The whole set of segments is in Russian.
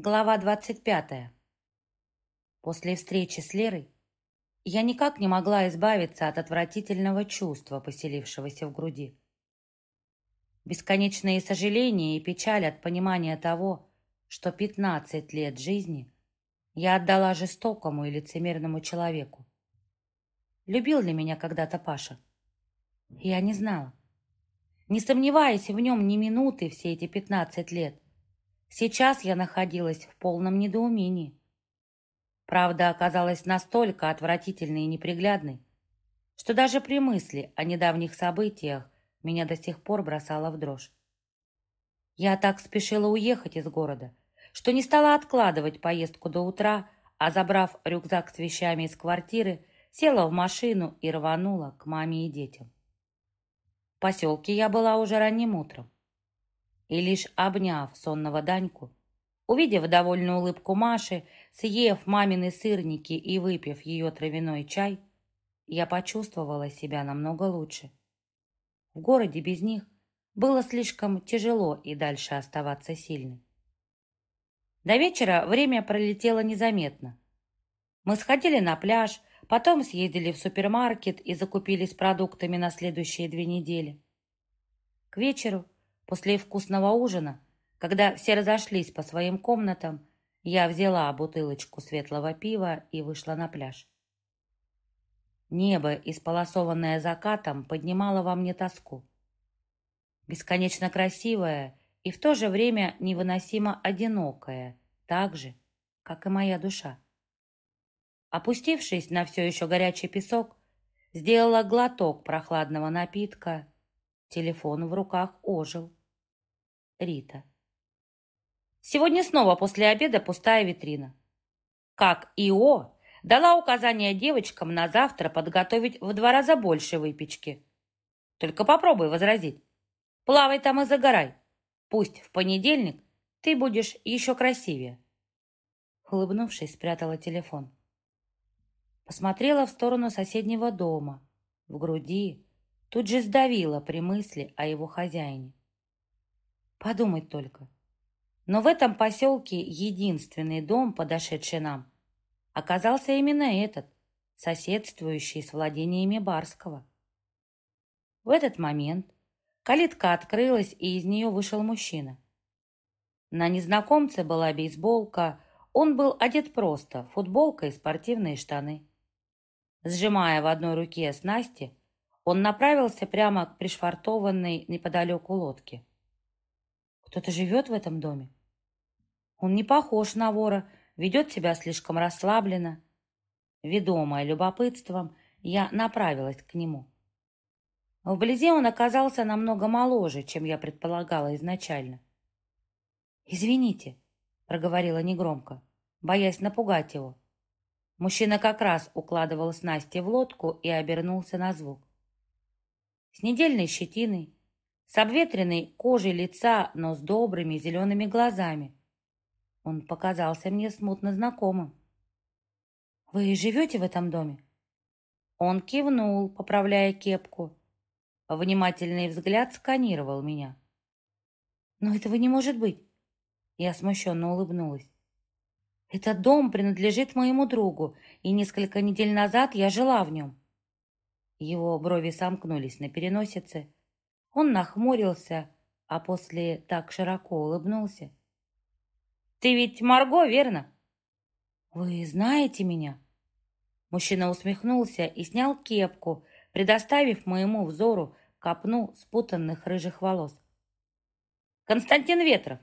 Глава 25. После встречи с Лерой я никак не могла избавиться от отвратительного чувства, поселившегося в груди. Бесконечные сожаления и печаль от понимания того, что 15 лет жизни я отдала жестокому и лицемерному человеку. Любил ли меня когда-то Паша? Я не знала. Не сомневаясь в нем ни минуты все эти 15 лет – Сейчас я находилась в полном недоумении. Правда оказалась настолько отвратительной и неприглядной, что даже при мысли о недавних событиях меня до сих пор бросала в дрожь. Я так спешила уехать из города, что не стала откладывать поездку до утра, а, забрав рюкзак с вещами из квартиры, села в машину и рванула к маме и детям. В поселке я была уже ранним утром и лишь обняв сонного Даньку, увидев довольную улыбку Маши, съев мамины сырники и выпив ее травяной чай, я почувствовала себя намного лучше. В городе без них было слишком тяжело и дальше оставаться сильной. До вечера время пролетело незаметно. Мы сходили на пляж, потом съездили в супермаркет и закупились продуктами на следующие две недели. К вечеру После вкусного ужина, когда все разошлись по своим комнатам, я взяла бутылочку светлого пива и вышла на пляж. Небо, исполосованное закатом, поднимало во мне тоску. Бесконечно красивое и в то же время невыносимо одинокое, так же, как и моя душа. Опустившись на все еще горячий песок, сделала глоток прохладного напитка. Телефон в руках ожил. Рита. Сегодня снова после обеда пустая витрина. Как ИО дала указание девочкам на завтра подготовить в два раза больше выпечки. Только попробуй возразить. Плавай там и загорай. Пусть в понедельник ты будешь еще красивее. Улыбнувшись, спрятала телефон. Посмотрела в сторону соседнего дома. В груди тут же сдавила при мысли о его хозяине. Подумать только. Но в этом поселке единственный дом, подошедший нам, оказался именно этот, соседствующий с владениями Барского. В этот момент калитка открылась, и из нее вышел мужчина. На незнакомце была бейсболка, он был одет просто, футболка и спортивные штаны. Сжимая в одной руке снасти, он направился прямо к пришвартованной неподалеку лодке. Кто-то живет в этом доме? Он не похож на вора, ведет себя слишком расслабленно. Ведомая любопытством, я направилась к нему. Вблизи он оказался намного моложе, чем я предполагала изначально. «Извините», — проговорила негромко, боясь напугать его. Мужчина как раз укладывал снасти в лодку и обернулся на звук. С недельной щетиной, с обветренной кожей лица, но с добрыми зелеными глазами. Он показался мне смутно знакомым. «Вы живете в этом доме?» Он кивнул, поправляя кепку. Внимательный взгляд сканировал меня. «Но этого не может быть!» Я смущенно улыбнулась. «Этот дом принадлежит моему другу, и несколько недель назад я жила в нем». Его брови сомкнулись на переносице, он нахмурился, а после так широко улыбнулся. «Ты ведь Марго, верно?» «Вы знаете меня?» Мужчина усмехнулся и снял кепку, предоставив моему взору копну спутанных рыжих волос. «Константин Ветров,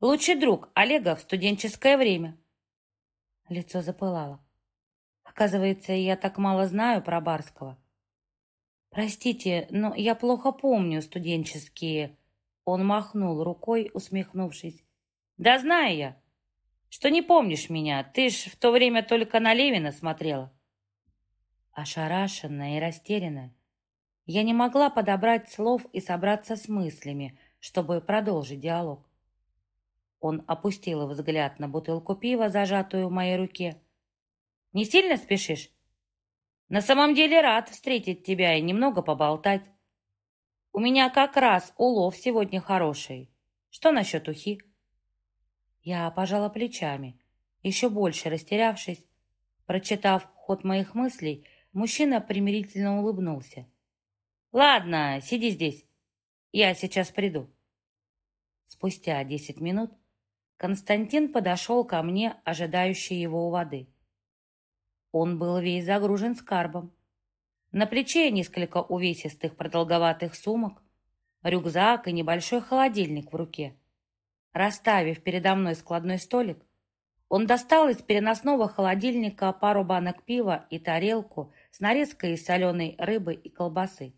лучший друг Олега в студенческое время». Лицо запылало. Оказывается, я так мало знаю про Барского. «Простите, но я плохо помню студенческие...» Он махнул рукой, усмехнувшись. «Да знаю я, что не помнишь меня. Ты ж в то время только на Левина смотрела». Ошарашенная и растерянная, я не могла подобрать слов и собраться с мыслями, чтобы продолжить диалог. Он опустил взгляд на бутылку пива, зажатую в моей руке. «Не сильно спешишь?» На самом деле рад встретить тебя и немного поболтать. У меня как раз улов сегодня хороший. Что насчет ухи? Я пожала плечами, еще больше растерявшись. Прочитав ход моих мыслей, мужчина примирительно улыбнулся. «Ладно, сиди здесь. Я сейчас приду». Спустя десять минут Константин подошел ко мне, ожидающий его у воды. Он был весь загружен скарбом. На плече несколько увесистых продолговатых сумок, рюкзак и небольшой холодильник в руке. Расставив передо мной складной столик, он достал из переносного холодильника пару банок пива и тарелку с нарезкой из соленой рыбы и колбасы.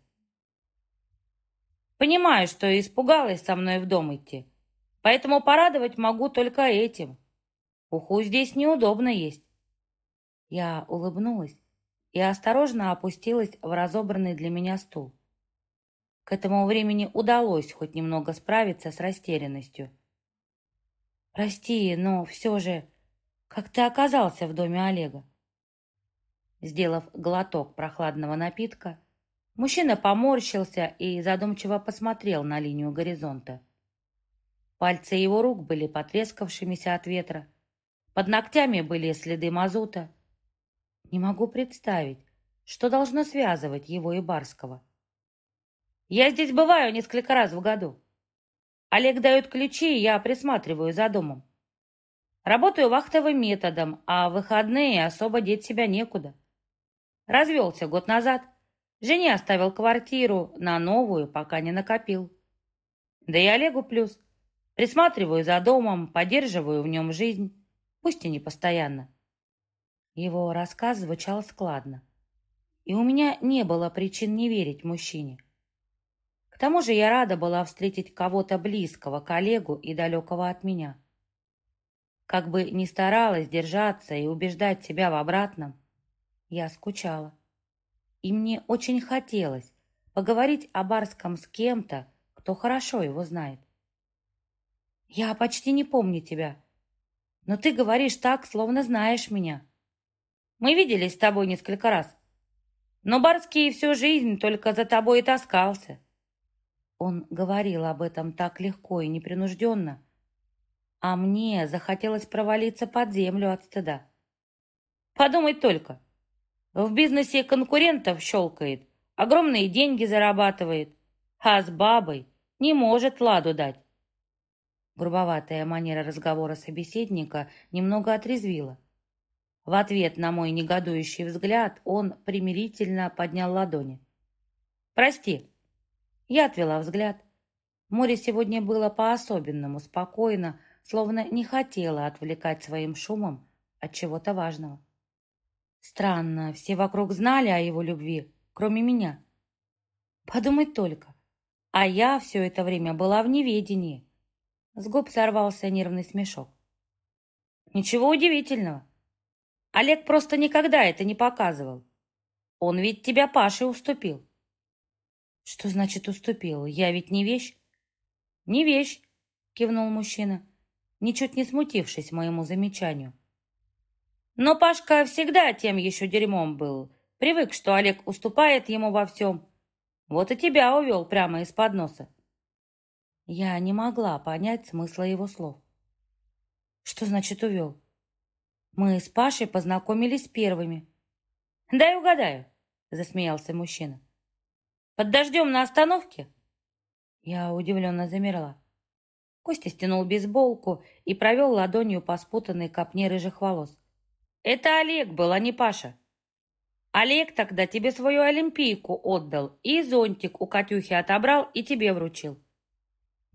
«Понимаю, что испугалась со мной в дом идти, поэтому порадовать могу только этим. Уху здесь неудобно есть». Я улыбнулась и осторожно опустилась в разобранный для меня стул. К этому времени удалось хоть немного справиться с растерянностью. «Прости, но все же, как ты оказался в доме Олега?» Сделав глоток прохладного напитка, мужчина поморщился и задумчиво посмотрел на линию горизонта. Пальцы его рук были потрескавшимися от ветра, под ногтями были следы мазута. Не могу представить, что должно связывать его и Барского. «Я здесь бываю несколько раз в году. Олег дает ключи, и я присматриваю за домом. Работаю вахтовым методом, а в выходные особо деть себя некуда. Развелся год назад. Жене оставил квартиру, на новую пока не накопил. Да и Олегу плюс. Присматриваю за домом, поддерживаю в нем жизнь, пусть и не постоянно. Его рассказ звучал складно. И у меня не было причин не верить мужчине. К тому же я рада была встретить кого-то близкого, коллегу и далекого от меня. Как бы ни старалась держаться и убеждать себя в обратном, я скучала. И мне очень хотелось поговорить о Барском с кем-то, кто хорошо его знает. «Я почти не помню тебя, но ты говоришь так, словно знаешь меня». Мы виделись с тобой несколько раз. Но Барский всю жизнь только за тобой и таскался. Он говорил об этом так легко и непринужденно, а мне захотелось провалиться под землю от стыда. Подумать только, в бизнесе конкурентов щелкает, огромные деньги зарабатывает, а с бабой не может ладу дать. Грубоватая манера разговора собеседника немного отрезвила. В ответ на мой негодующий взгляд он примирительно поднял ладони. «Прости». Я отвела взгляд. Море сегодня было по-особенному спокойно, словно не хотела отвлекать своим шумом от чего-то важного. Странно, все вокруг знали о его любви, кроме меня. Подумать только. А я все это время была в неведении. С губ сорвался нервный смешок. Ничего удивительного. Олег просто никогда это не показывал. Он ведь тебя Паше уступил. Что значит уступил? Я ведь не вещь. Не вещь, кивнул мужчина, ничуть не смутившись моему замечанию. Но Пашка всегда тем еще дерьмом был. Привык, что Олег уступает ему во всем. Вот и тебя увел прямо из-под носа. Я не могла понять смысла его слов. Что значит увел? Мы с Пашей познакомились первыми. «Дай угадаю», — засмеялся мужчина. «Под дождем на остановке?» Я удивленно замерла. Костя стянул бейсболку и провел ладонью по спутанной копне рыжих волос. «Это Олег был, а не Паша. Олег тогда тебе свою олимпийку отдал и зонтик у Катюхи отобрал и тебе вручил.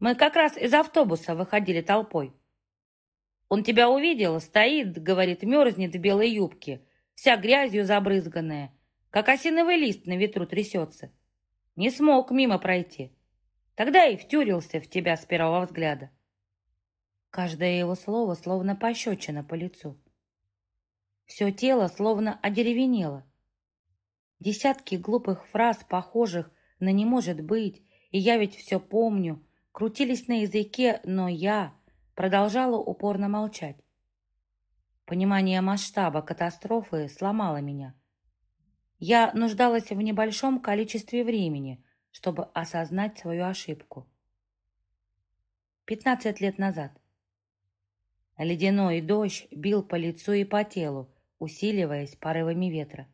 Мы как раз из автобуса выходили толпой. Он тебя увидел, стоит, говорит, мерзнет в белой юбке, вся грязью забрызганная, как осиновый лист на ветру трясется. Не смог мимо пройти. Тогда и втюрился в тебя с первого взгляда. Каждое его слово словно пощечина по лицу. Все тело словно одеревенело. Десятки глупых фраз, похожих на «не может быть», и я ведь все помню, крутились на языке, но я продолжала упорно молчать. Понимание масштаба катастрофы сломало меня. Я нуждалась в небольшом количестве времени, чтобы осознать свою ошибку. Пятнадцать лет назад. Ледяной дождь бил по лицу и по телу, усиливаясь порывами ветра.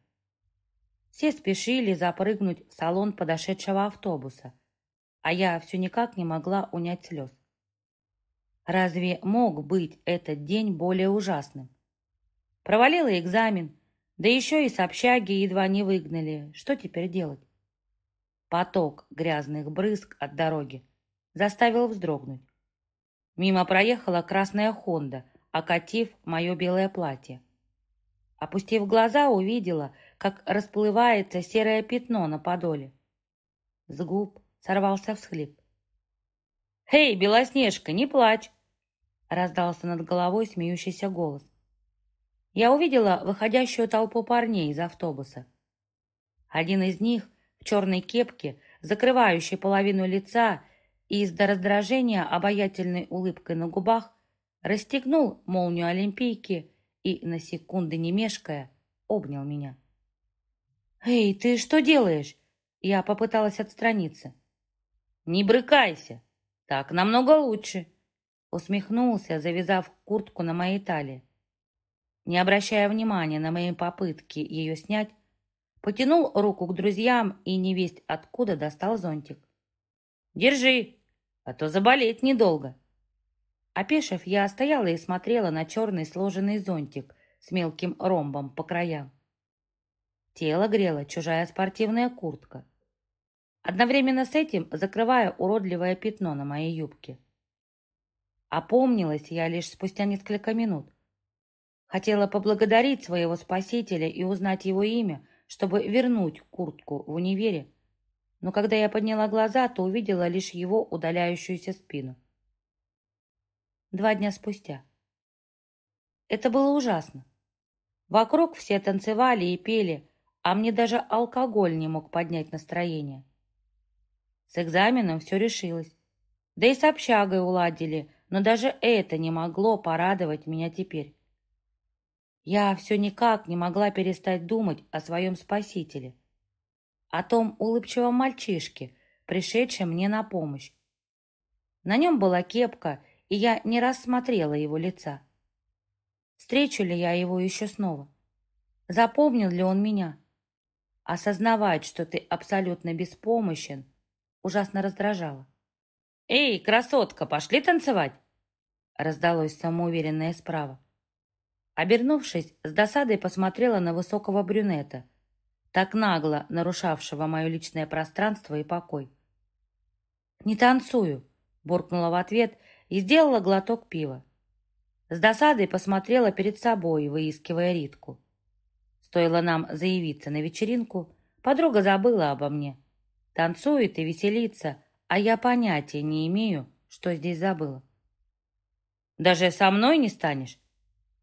Все спешили запрыгнуть в салон подошедшего автобуса, а я все никак не могла унять слез. Разве мог быть этот день более ужасным? Провалила экзамен, да еще и с общаги едва не выгнали. Что теперь делать? Поток грязных брызг от дороги заставил вздрогнуть. Мимо проехала красная «Хонда», окатив мое белое платье. Опустив глаза, увидела, как расплывается серое пятно на подоле. С губ сорвался всхлип. «Эй, Белоснежка, не плачь!» Раздался над головой смеющийся голос. Я увидела выходящую толпу парней из автобуса. Один из них в черной кепке, закрывающей половину лица и из-за раздражения обаятельной улыбкой на губах, расстегнул молнию олимпийки и, на секунды не мешкая, обнял меня. «Эй, ты что делаешь?» Я попыталась отстраниться. «Не брыкайся! Так намного лучше!» Усмехнулся, завязав куртку на моей талии. Не обращая внимания на мои попытки ее снять, потянул руку к друзьям и невесть откуда достал зонтик. «Держи, а то заболеть недолго». Опешив, я стояла и смотрела на черный сложенный зонтик с мелким ромбом по краям. Тело грела чужая спортивная куртка. Одновременно с этим закрывая уродливое пятно на моей юбке. Опомнилась я лишь спустя несколько минут. Хотела поблагодарить своего спасителя и узнать его имя, чтобы вернуть куртку в универе. Но когда я подняла глаза, то увидела лишь его удаляющуюся спину. Два дня спустя. Это было ужасно. Вокруг все танцевали и пели, а мне даже алкоголь не мог поднять настроение. С экзаменом все решилось. Да и с общагой уладили, но даже это не могло порадовать меня теперь. Я все никак не могла перестать думать о своем спасителе, о том улыбчивом мальчишке, пришедшем мне на помощь. На нем была кепка, и я не рассмотрела его лица. Встречу ли я его еще снова? Запомнил ли он меня? Осознавать, что ты абсолютно беспомощен, ужасно раздражало. «Эй, красотка, пошли танцевать!» Раздалось самоуверенное справа. Обернувшись, с досадой посмотрела на высокого брюнета, так нагло нарушавшего мое личное пространство и покой. «Не танцую!» — буркнула в ответ и сделала глоток пива. С досадой посмотрела перед собой, выискивая Ритку. Стоило нам заявиться на вечеринку, подруга забыла обо мне. Танцует и веселится, а я понятия не имею, что здесь забыла. «Даже со мной не станешь?»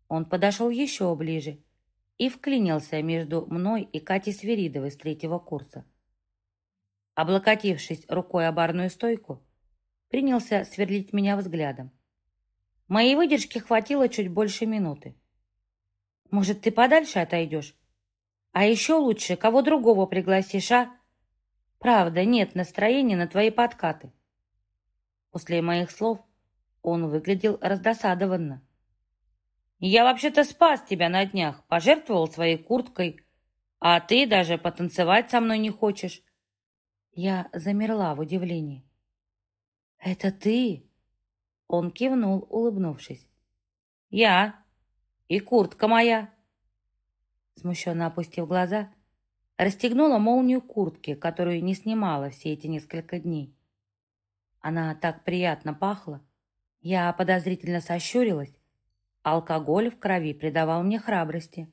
Он подошел еще ближе и вклинился между мной и Катей Сверидовой с третьего курса. Облокотившись рукой о барную стойку, принялся сверлить меня взглядом. Моей выдержки хватило чуть больше минуты. «Может, ты подальше отойдешь? А еще лучше, кого другого пригласишь, а?» Правда, нет настроения на твои подкаты. После моих слов он выглядел раздосадованно. Я вообще-то спас тебя на днях, пожертвовал своей курткой, а ты даже потанцевать со мной не хочешь. Я замерла в удивлении. «Это ты?» Он кивнул, улыбнувшись. «Я. И куртка моя». Смущенно опустив глаза, Расстегнула молнию куртки, которую не снимала все эти несколько дней. Она так приятно пахла. Я подозрительно сощурилась. Алкоголь в крови придавал мне храбрости.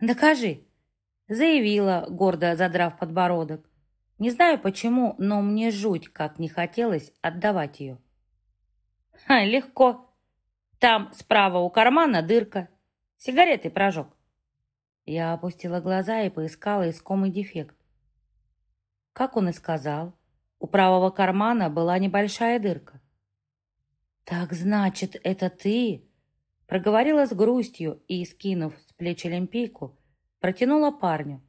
«Докажи!» — заявила, гордо задрав подбородок. Не знаю почему, но мне жуть как не хотелось отдавать ее. «Ха, легко. Там справа у кармана дырка. Сигареты прожег. Я опустила глаза и поискала искомый дефект. Как он и сказал, у правого кармана была небольшая дырка. «Так значит, это ты?» Проговорила с грустью и, скинув с плеч олимпийку, протянула парню.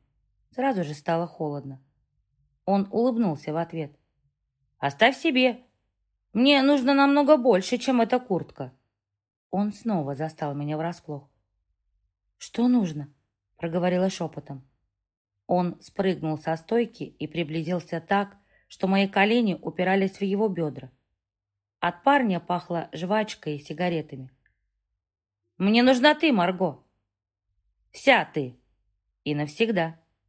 Сразу же стало холодно. Он улыбнулся в ответ. «Оставь себе. Мне нужно намного больше, чем эта куртка». Он снова застал меня врасплох. «Что нужно?» — проговорила шепотом. Он спрыгнул со стойки и приблизился так, что мои колени упирались в его бедра. От парня пахло жвачкой и сигаретами. «Мне нужна ты, Марго!» «Вся ты!» «И навсегда!»